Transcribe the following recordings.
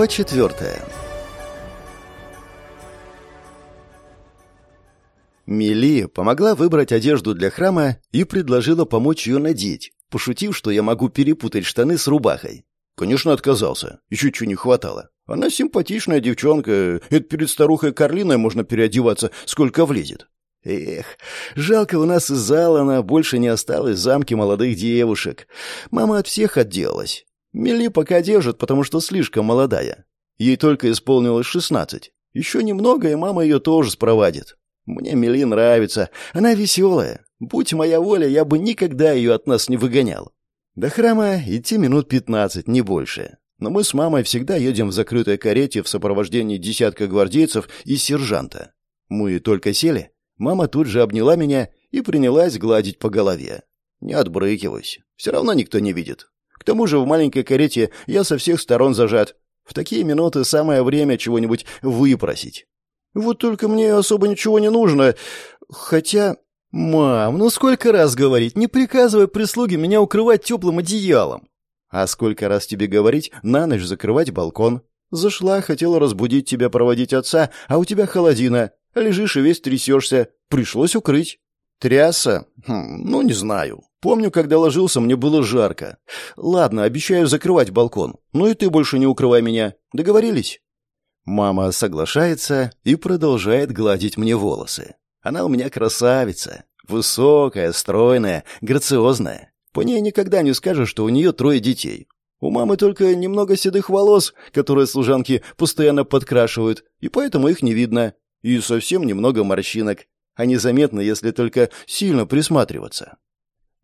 Глава четвертая. Мели помогла выбрать одежду для храма и предложила помочь ее надеть, пошутив, что я могу перепутать штаны с рубахой. Конечно, отказался. Еще чего не хватало. Она симпатичная девчонка. Это перед старухой Карлиной можно переодеваться, сколько влезет. Эх, жалко, у нас из Алана больше не осталось замки молодых девушек. Мама от всех отделалась. Мели пока держит, потому что слишком молодая. Ей только исполнилось шестнадцать. Еще немного, и мама ее тоже спровадит. Мне Мели нравится. Она веселая. Будь моя воля, я бы никогда ее от нас не выгонял. До храма идти минут пятнадцать, не больше. Но мы с мамой всегда едем в закрытой карете в сопровождении десятка гвардейцев и сержанта. Мы только сели. Мама тут же обняла меня и принялась гладить по голове. Не отбрыкивайся. Все равно никто не видит. К тому же в маленькой карете я со всех сторон зажат. В такие минуты самое время чего-нибудь выпросить. Вот только мне особо ничего не нужно. Хотя... Мам, ну сколько раз говорить, не приказывай прислуге меня укрывать теплым одеялом. А сколько раз тебе говорить, на ночь закрывать балкон? Зашла, хотела разбудить тебя, проводить отца, а у тебя холодина. Лежишь и весь трясешься. Пришлось укрыть. Тряса? Хм, ну, не знаю. Помню, когда ложился, мне было жарко. Ладно, обещаю закрывать балкон. Ну и ты больше не укрывай меня. Договорились? Мама соглашается и продолжает гладить мне волосы. Она у меня красавица. Высокая, стройная, грациозная. По ней никогда не скажешь, что у нее трое детей. У мамы только немного седых волос, которые служанки постоянно подкрашивают, и поэтому их не видно. И совсем немного морщинок. Они заметны, если только сильно присматриваться.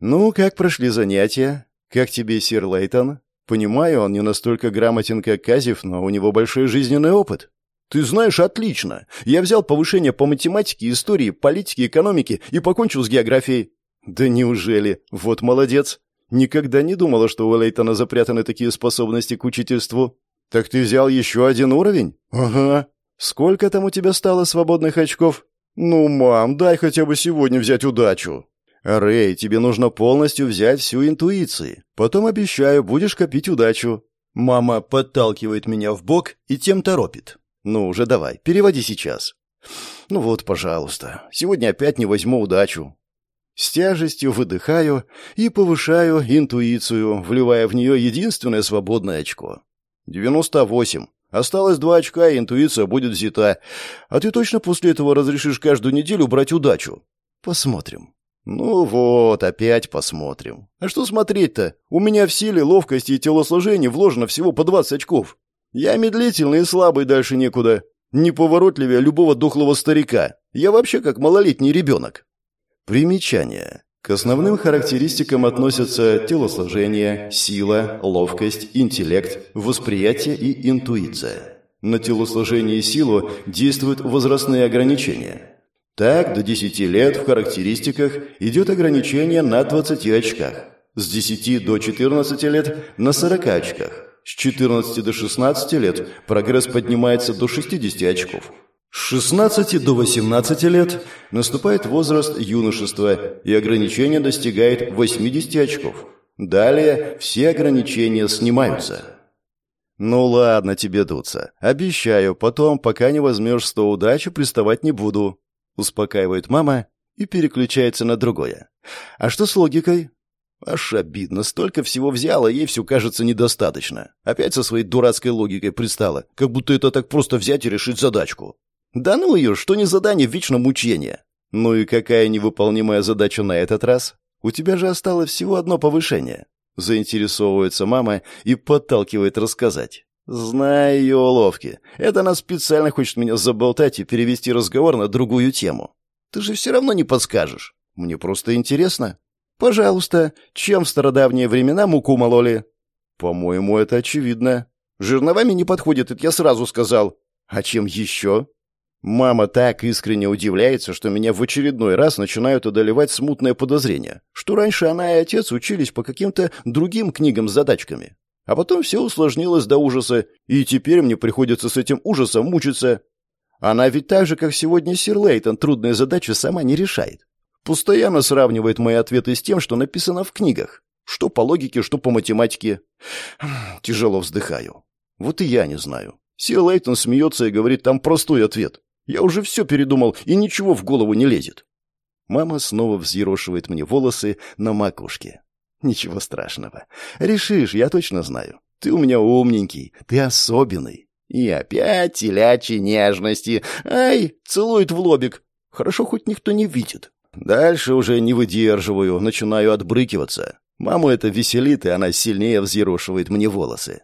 «Ну, как прошли занятия? Как тебе, сир Лейтон? Понимаю, он не настолько грамотен, как Казев, но у него большой жизненный опыт». «Ты знаешь, отлично. Я взял повышение по математике, истории, политике, экономике и покончил с географией». «Да неужели? Вот молодец. Никогда не думала, что у Лейтона запрятаны такие способности к учительству». «Так ты взял еще один уровень?» «Ага. Сколько там у тебя стало свободных очков?» «Ну, мам, дай хотя бы сегодня взять удачу». «Рэй, тебе нужно полностью взять всю интуицию. Потом, обещаю, будешь копить удачу». Мама подталкивает меня в бок и тем торопит. «Ну уже давай, переводи сейчас». «Ну вот, пожалуйста. Сегодня опять не возьму удачу». С тяжестью выдыхаю и повышаю интуицию, вливая в нее единственное свободное очко. «Девяносто восемь. Осталось два очка, и интуиция будет взята. А ты точно после этого разрешишь каждую неделю брать удачу?» «Посмотрим». «Ну вот, опять посмотрим. А что смотреть-то? У меня в силе, ловкости и телосложении вложено всего по 20 очков. Я медлительный и слабый, дальше некуда. Неповоротливее любого дохлого старика. Я вообще как малолетний ребенок». Примечание. К основным характеристикам относятся телосложение, сила, ловкость, интеллект, восприятие и интуиция. На телосложение и силу действуют возрастные ограничения – так, до 10 лет в характеристиках идет ограничение на 20 очках. С 10 до 14 лет – на 40 очках. С 14 до 16 лет прогресс поднимается до 60 очков. С 16 до 18 лет наступает возраст юношества, и ограничение достигает 80 очков. Далее все ограничения снимаются. «Ну ладно тебе дуться. Обещаю, потом, пока не возьмешь сто удачи, приставать не буду. Успокаивает мама и переключается на другое. А что с логикой? Аж обидно, столько всего взяла, ей все кажется недостаточно. Опять со своей дурацкой логикой пристала, как будто это так просто взять и решить задачку. Да ну ее, что не задание, вечно мучение. Ну и какая невыполнимая задача на этот раз? У тебя же осталось всего одно повышение. Заинтересовывается мама и подталкивает рассказать. Знаю ее уловки. Это она специально хочет меня заболтать и перевести разговор на другую тему. Ты же все равно не подскажешь. Мне просто интересно. Пожалуйста, чем в стародавние времена муку мололи? По-моему, это очевидно. Жирновами не подходит, это я сразу сказал. А чем еще? Мама так искренне удивляется, что меня в очередной раз начинают одолевать смутные подозрения, что раньше она и отец учились по каким-то другим книгам с задачками. А потом все усложнилось до ужаса, и теперь мне приходится с этим ужасом мучиться. Она ведь так же, как сегодня сир Лейтон, трудные задачи сама не решает. Постоянно сравнивает мои ответы с тем, что написано в книгах. Что по логике, что по математике. Тяжело вздыхаю. Вот и я не знаю. Си Лейтон смеется и говорит, там простой ответ. Я уже все передумал, и ничего в голову не лезет. Мама снова взъерошивает мне волосы на макушке. Ничего страшного. Решишь, я точно знаю. Ты у меня умненький, ты особенный. И опять телячьи нежности. Ай, целует в лобик. Хорошо, хоть никто не видит. Дальше уже не выдерживаю, начинаю отбрыкиваться. Маму это веселит, и она сильнее взъерошивает мне волосы.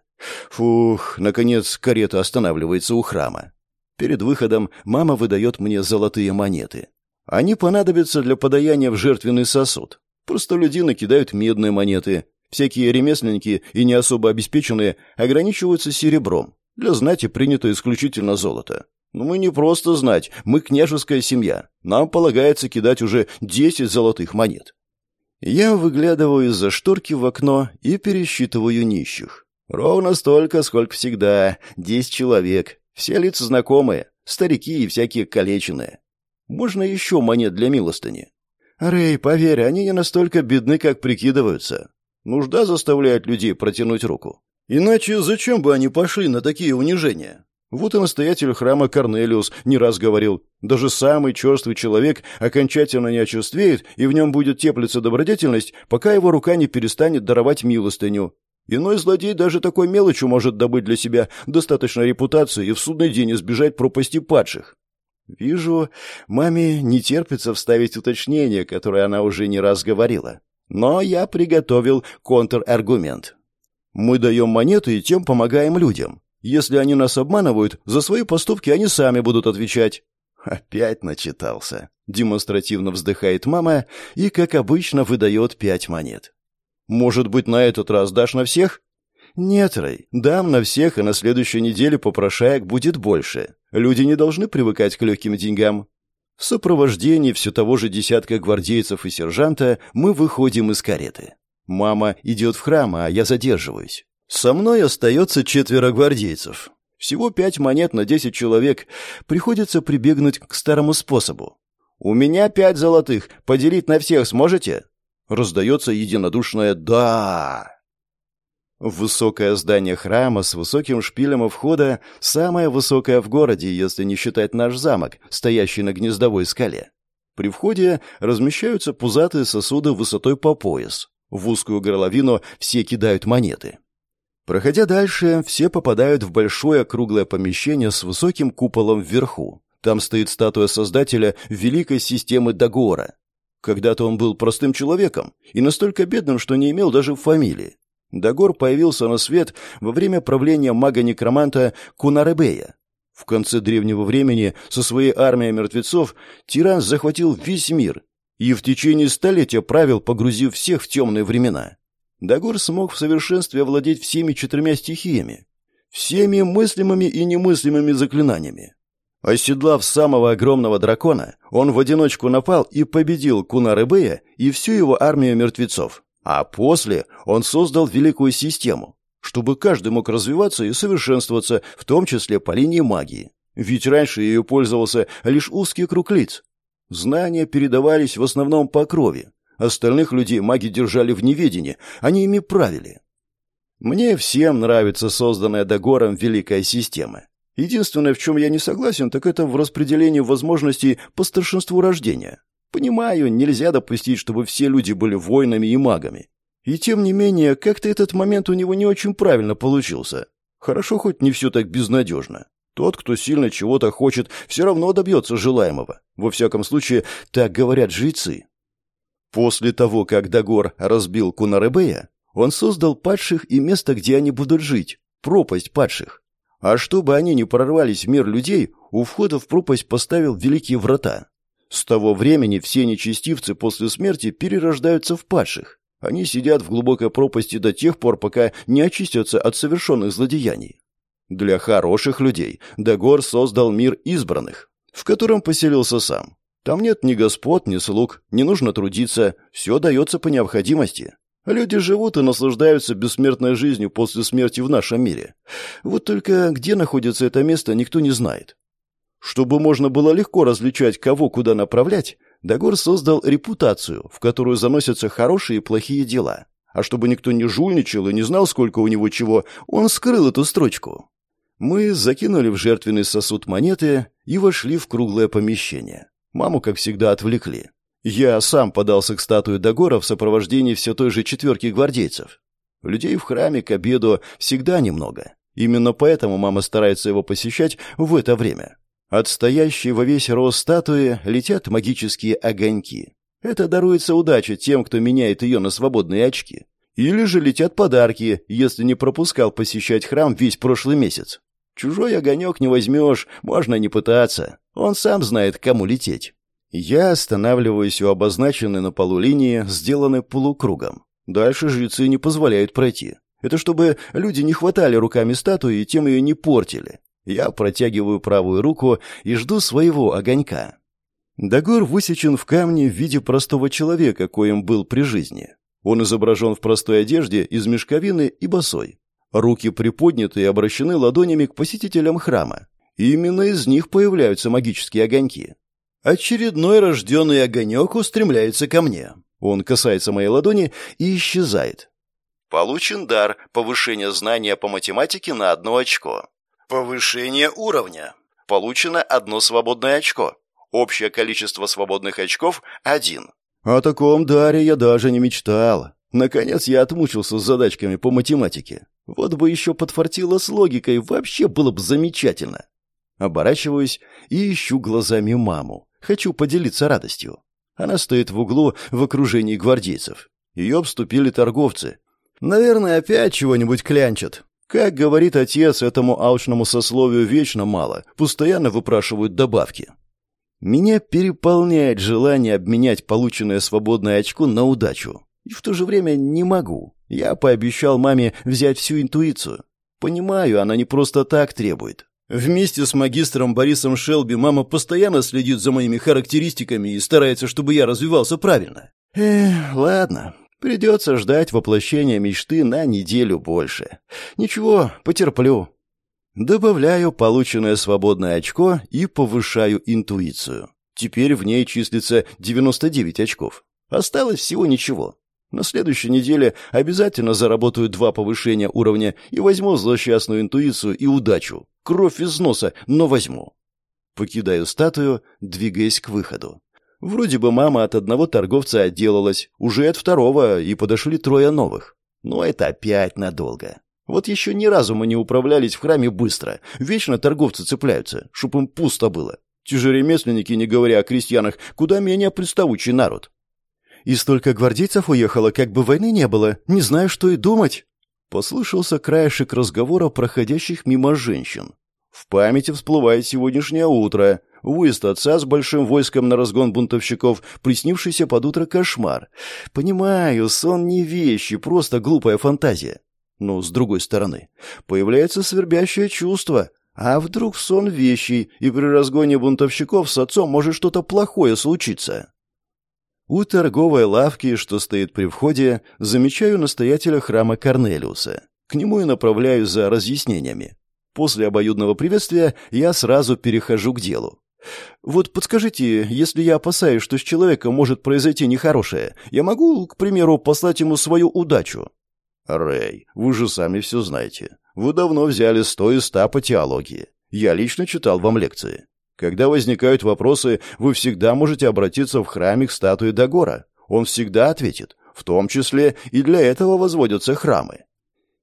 Фух, наконец карета останавливается у храма. Перед выходом мама выдает мне золотые монеты. Они понадобятся для подаяния в жертвенный сосуд. Просто люди накидают медные монеты. Всякие ремесленники и не особо обеспеченные ограничиваются серебром. Для знати принято исключительно золото. Но мы не просто знать, мы княжеская семья. Нам полагается кидать уже десять золотых монет. Я выглядываю из-за шторки в окно и пересчитываю нищих. Ровно столько, сколько всегда. Десять человек. Все лица знакомые. Старики и всякие калеченные. Можно еще монет для милостыни. Рэй, поверь, они не настолько бедны, как прикидываются. Нужда заставляет людей протянуть руку. Иначе зачем бы они пошли на такие унижения? Вот и настоятель храма Корнелиус не раз говорил, даже самый черствый человек окончательно не очерствеет, и в нем будет теплиться добродетельность, пока его рука не перестанет даровать милостыню. Иной злодей даже такой мелочью может добыть для себя достаточно репутации и в судный день избежать пропасти падших. Вижу, маме не терпится вставить уточнение, которое она уже не раз говорила. Но я приготовил контраргумент. Мы даем монеты и тем помогаем людям. Если они нас обманывают, за свои поступки они сами будут отвечать. Опять начитался. Демонстративно вздыхает мама и, как обычно, выдает пять монет. Может быть, на этот раз дашь на всех? Нет, Рэй, дам на всех, и на следующей неделе попрошаек будет больше. Люди не должны привыкать к легким деньгам. В сопровождении все того же десятка гвардейцев и сержанта мы выходим из кареты. Мама идет в храм, а я задерживаюсь. Со мной остается четверо гвардейцев. Всего пять монет на десять человек. Приходится прибегнуть к старому способу. «У меня пять золотых. Поделить на всех сможете?» Раздается единодушное «да». Высокое здание храма с высоким шпилем у входа самое высокое в городе, если не считать наш замок, стоящий на гнездовой скале. При входе размещаются пузатые сосуды высотой по пояс. В узкую горловину все кидают монеты. Проходя дальше, все попадают в большое круглое помещение с высоким куполом вверху. Там стоит статуя создателя великой системы Дагора. Когда-то он был простым человеком и настолько бедным, что не имел даже фамилии. Дагор появился на свет во время правления мага-некроманта Кунаребея. В конце древнего времени со своей армией мертвецов тиран захватил весь мир и в течение столетия правил, погрузив всех в темные времена. Дагор смог в совершенстве овладеть всеми четырьмя стихиями, всеми мыслимыми и немыслимыми заклинаниями. Оседлав самого огромного дракона, он в одиночку напал и победил Кунаребея и всю его армию мертвецов. А после он создал великую систему, чтобы каждый мог развиваться и совершенствоваться, в том числе по линии магии. Ведь раньше ее пользовался лишь узкий круг лиц. Знания передавались в основном по крови, Остальных людей маги держали в неведении, они ими правили. Мне всем нравится созданная Дагором великая система. Единственное, в чем я не согласен, так это в распределении возможностей по старшинству рождения. Понимаю, нельзя допустить, чтобы все люди были воинами и магами. И тем не менее, как-то этот момент у него не очень правильно получился. Хорошо, хоть не все так безнадежно. Тот, кто сильно чего-то хочет, все равно добьется желаемого. Во всяком случае, так говорят жрецы. После того, как Дагор разбил Кунаребея, он создал падших и место, где они будут жить, пропасть падших. А чтобы они не прорвались в мир людей, у входа в пропасть поставил великие врата. С того времени все нечестивцы после смерти перерождаются в падших. Они сидят в глубокой пропасти до тех пор, пока не очистятся от совершенных злодеяний. Для хороших людей Дагор создал мир избранных, в котором поселился сам. Там нет ни господ, ни слуг, не нужно трудиться, все дается по необходимости. Люди живут и наслаждаются бессмертной жизнью после смерти в нашем мире. Вот только где находится это место, никто не знает. Чтобы можно было легко различать, кого куда направлять, Дагор создал репутацию, в которую заносятся хорошие и плохие дела. А чтобы никто не жульничал и не знал, сколько у него чего, он скрыл эту строчку. Мы закинули в жертвенный сосуд монеты и вошли в круглое помещение. Маму, как всегда, отвлекли. Я сам подался к статуе Дагора в сопровождении все той же четверки гвардейцев. Людей в храме к обеду всегда немного. Именно поэтому мама старается его посещать в это время. От стоящей во весь рост статуи летят магические огоньки. Это даруется удача тем, кто меняет ее на свободные очки. Или же летят подарки, если не пропускал посещать храм весь прошлый месяц. Чужой огонек не возьмешь, можно не пытаться. Он сам знает, кому лететь. Я останавливаюсь у обозначенной на полу линии, сделанной полукругом. Дальше жрецы не позволяют пройти. Это чтобы люди не хватали руками статуи и тем ее не портили. Я протягиваю правую руку и жду своего огонька. Дагор высечен в камне в виде простого человека, коим был при жизни. Он изображен в простой одежде из мешковины и босой. Руки приподняты и обращены ладонями к посетителям храма. И именно из них появляются магические огоньки. Очередной рожденный огонек устремляется ко мне. Он касается моей ладони и исчезает. Получен дар повышения знания по математике на одно очко. Повышение уровня. Получено одно свободное очко. Общее количество свободных очков – один. О таком даре я даже не мечтал. Наконец я отмучился с задачками по математике. Вот бы еще подфартило с логикой, вообще было бы замечательно. Оборачиваюсь и ищу глазами маму. Хочу поделиться радостью. Она стоит в углу в окружении гвардейцев. Ее обступили торговцы. Наверное, опять чего-нибудь клянчат. Как говорит отец, этому алчному сословию вечно мало. Постоянно выпрашивают добавки. Меня переполняет желание обменять полученное свободное очко на удачу. И в то же время не могу. Я пообещал маме взять всю интуицию. Понимаю, она не просто так требует. Вместе с магистром Борисом Шелби мама постоянно следит за моими характеристиками и старается, чтобы я развивался правильно. Эх, ладно. Придется ждать воплощения мечты на неделю больше. Ничего, потерплю. Добавляю полученное свободное очко и повышаю интуицию. Теперь в ней числится 99 очков. Осталось всего ничего. На следующей неделе обязательно заработаю два повышения уровня и возьму злосчастную интуицию и удачу. Кровь из носа, но возьму. Покидаю статую, двигаясь к выходу. Вроде бы мама от одного торговца отделалась, уже от второго, и подошли трое новых. Но это опять надолго. Вот еще ни разу мы не управлялись в храме быстро. Вечно торговцы цепляются, чтоб им пусто было. Те же ремесленники, не говоря о крестьянах, куда менее приставучий народ. И столько гвардейцев уехало, как бы войны не было. Не знаю, что и думать. Послышался краешек разговора проходящих мимо женщин. В памяти всплывает сегодняшнее утро. Выезд отца с большим войском на разгон бунтовщиков, приснившийся под утро кошмар. Понимаю, сон не вещи, просто глупая фантазия. Но, с другой стороны, появляется свербящее чувство. А вдруг сон вещий, и при разгоне бунтовщиков с отцом может что-то плохое случиться? У торговой лавки, что стоит при входе, замечаю настоятеля храма Корнелиуса. К нему и направляюсь за разъяснениями. После обоюдного приветствия я сразу перехожу к делу. Вот подскажите, если я опасаюсь, что с человеком может произойти нехорошее, я могу, к примеру, послать ему свою удачу? Рэй, вы же сами все знаете. Вы давно взяли сто из ста по теологии. Я лично читал вам лекции. Когда возникают вопросы, вы всегда можете обратиться в храме к статуе Дагора. Он всегда ответит. В том числе и для этого возводятся храмы.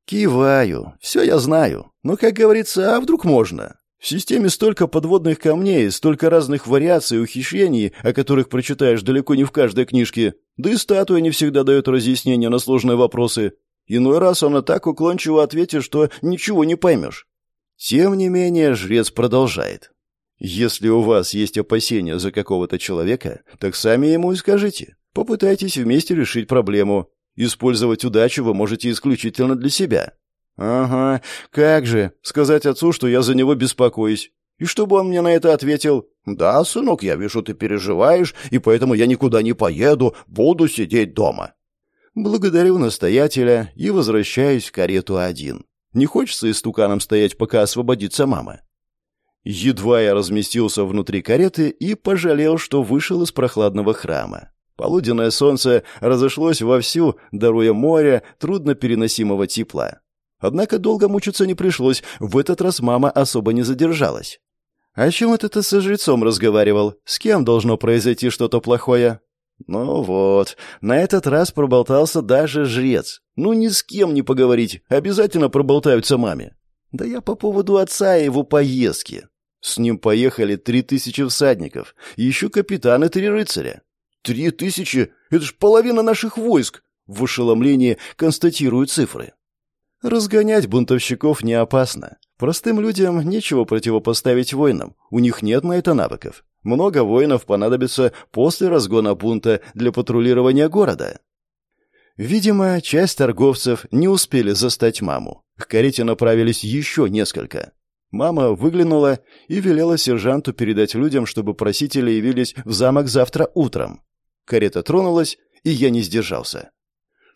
Киваю. Все я знаю. Но, как говорится, а вдруг можно? В системе столько подводных камней, столько разных вариаций и ухищрений, о которых прочитаешь далеко не в каждой книжке. Да и статуя не всегда дает разъяснения на сложные вопросы. Иной раз она так уклончиво ответит, что ничего не поймешь. Тем не менее, жрец продолжает. Если у вас есть опасения за какого-то человека, так сами ему и скажите. Попытайтесь вместе решить проблему. Использовать удачу вы можете исключительно для себя. Ага, как же, сказать отцу, что я за него беспокоюсь. И чтобы он мне на это ответил, «Да, сынок, я вижу, ты переживаешь, и поэтому я никуда не поеду, буду сидеть дома». Благодарю настоятеля и возвращаюсь в карету один. Не хочется истуканом стоять, пока освободится мама. Едва я разместился внутри кареты и пожалел, что вышел из прохладного храма. Полуденное солнце разошлось вовсю, даруя море труднопереносимого тепла. Однако долго мучиться не пришлось, в этот раз мама особо не задержалась. «О чем это ты со жрецом разговаривал? С кем должно произойти что-то плохое?» «Ну вот, на этот раз проболтался даже жрец. Ну ни с кем не поговорить, обязательно проболтаются маме. Да я по поводу отца и его поездки. С ним поехали три тысячи всадников, еще капитан и три рыцаря. Три тысячи? Это ж половина наших войск!» В ошеломлении констатируют цифры. Разгонять бунтовщиков не опасно. Простым людям нечего противопоставить воинам, у них нет на это навыков. Много воинов понадобится после разгона бунта для патрулирования города. Видимо, часть торговцев не успели застать маму. К карете направились еще несколько. Мама выглянула и велела сержанту передать людям, чтобы просители явились в замок завтра утром. Карета тронулась, и я не сдержался.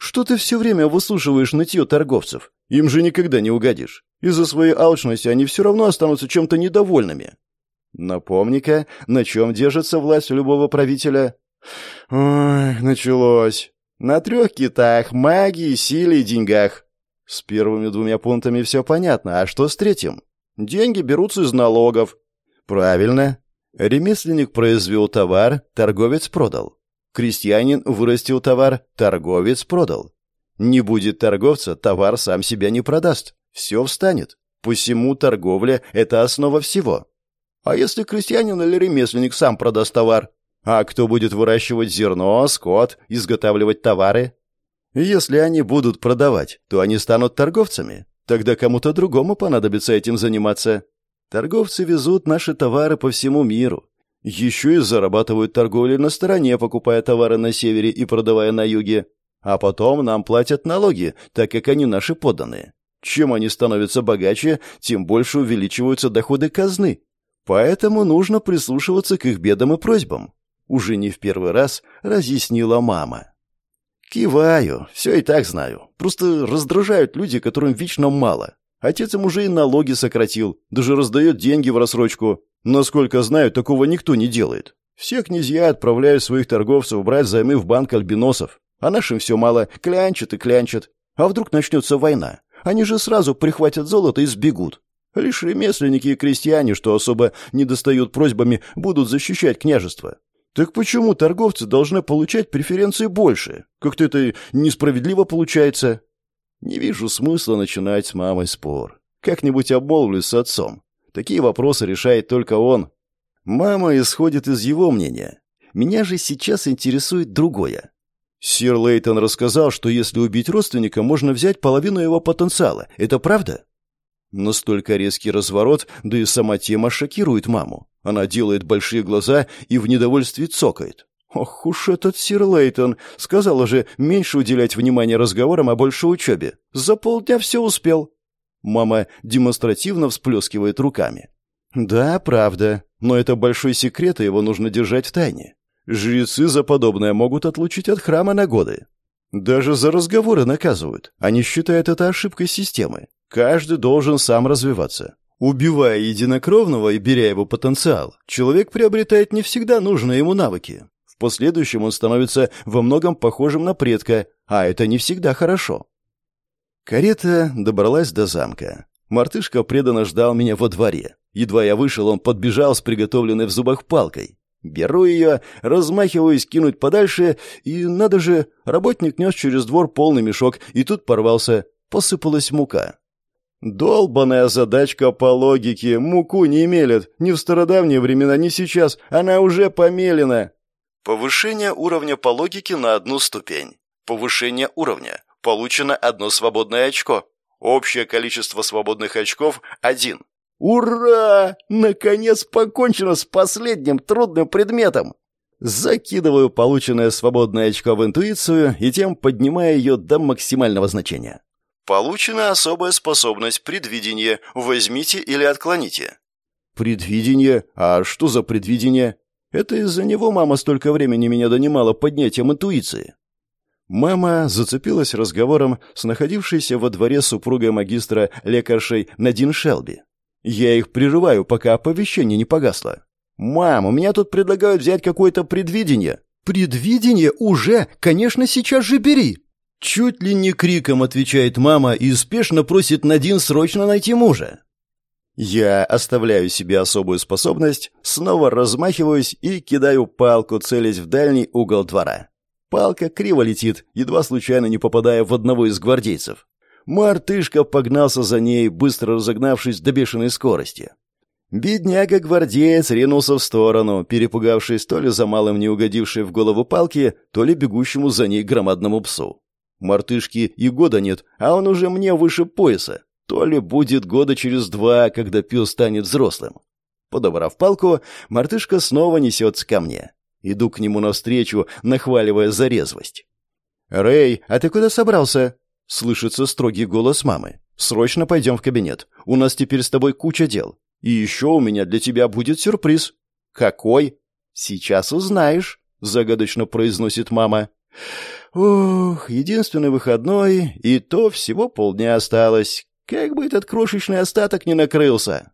«Что ты все время выслушиваешь нытье торговцев? Им же никогда не угодишь. Из-за своей алчности они все равно останутся чем-то недовольными». «Напомни-ка, на чем держится власть любого правителя?» «Ой, началось. На трех китах, магии, силе и деньгах». С первыми двумя пунктами все понятно, а что с третьим? Деньги берутся из налогов. Правильно. Ремесленник произвел товар, торговец продал. Крестьянин вырастил товар, торговец продал. Не будет торговца, товар сам себя не продаст. Все встанет. Посему торговля – это основа всего. А если крестьянин или ремесленник сам продаст товар? А кто будет выращивать зерно, скот, изготавливать товары? Если они будут продавать, то они станут торговцами. Тогда кому-то другому понадобится этим заниматься. Торговцы везут наши товары по всему миру. Еще и зарабатывают торговлей на стороне, покупая товары на севере и продавая на юге. А потом нам платят налоги, так как они наши подданные. Чем они становятся богаче, тем больше увеличиваются доходы казны. Поэтому нужно прислушиваться к их бедам и просьбам. Уже не в первый раз разъяснила мама. Киваю, все и так знаю. Просто раздражают люди, которым вечно мало. Отец им уже и налоги сократил, даже раздает деньги в рассрочку. Насколько знаю, такого никто не делает. Все князья отправляют своих торговцев брать займы в банк альбиносов, а нашим все мало, клянчат и клянчат. А вдруг начнется война? Они же сразу прихватят золото и сбегут. Лишь ремесленники и крестьяне, что особо не достают просьбами, будут защищать княжество. Так почему торговцы должны получать преференции больше? Как-то это несправедливо получается. Не вижу смысла начинать с мамой спор. Как-нибудь обмолвлюсь с отцом. Такие вопросы решает только он. Мама исходит из его мнения. Меня же сейчас интересует другое. Сир Лейтон рассказал, что если убить родственника, можно взять половину его потенциала. Это правда? Настолько резкий разворот, да и сама тема шокирует маму. Она делает большие глаза и в недовольстве цокает. «Ох уж этот сир Лейтон! Сказала же, меньше уделять внимания разговорам, а больше учебе. За полдня все успел. Мама демонстративно всплескивает руками. «Да, правда. Но это большой секрет, и его нужно держать в тайне. Жрецы за подобное могут отлучить от храма на годы. Даже за разговоры наказывают. Они считают это ошибкой системы. Каждый должен сам развиваться. Убивая единокровного и беря его потенциал, человек приобретает не всегда нужные ему навыки. В последующем он становится во многом похожим на предка, а это не всегда хорошо. Карета добралась до замка. Мартышка преданно ждал меня во дворе. Едва я вышел, он подбежал с приготовленной в зубах палкой. Беру ее, размахиваюсь кинуть подальше, и, надо же, работник нес через двор полный мешок, и тут порвался, посыпалась мука. Долбаная задачка по логике, муку не мелят, ни в стародавние времена, ни сейчас, она уже помелена. Повышение уровня по логике на одну ступень. Повышение уровня. Получено одно свободное очко. Общее количество свободных очков – один. Ура! Наконец покончено с последним трудным предметом! Закидываю полученное свободное очко в интуицию и тем поднимаю ее до максимального значения. Получена особая способность предвидения. Возьмите или отклоните. Предвидение? А что за предвидение? Это из-за него мама столько времени меня донимала поднятием интуиции. Мама зацепилась разговором с находившейся во дворе супругой магистра лекаршей Надин Шелби. Я их прерываю, пока оповещение не погасло. «Мам, у меня тут предлагают взять какое-то предвидение». «Предвидение уже! Конечно, сейчас же бери!» Чуть ли не криком отвечает мама и спешно просит Надин срочно найти мужа. Я оставляю себе особую способность, снова размахиваюсь и кидаю палку, целясь в дальний угол двора. Палка криво летит, едва случайно не попадая в одного из гвардейцев. Мартышка погнался за ней, быстро разогнавшись до бешеной скорости. Бедняга-гвардеец ринулся в сторону, перепугавшись то ли за малым не угодившей в голову палки, то ли бегущему за ней громадному псу. Мартышки и года нет, а он уже мне выше пояса. То ли будет года через два, когда пес станет взрослым. Подобрав палку, мартышка снова несется ко мне. Иду к нему навстречу, нахваливая за резвость. «Рэй, а ты куда собрался?» — слышится строгий голос мамы. «Срочно пойдем в кабинет. У нас теперь с тобой куча дел. И еще у меня для тебя будет сюрприз». «Какой?» «Сейчас узнаешь», — загадочно произносит мама. «Ох, единственный выходной, и то всего полдня осталось. Как бы этот крошечный остаток не накрылся».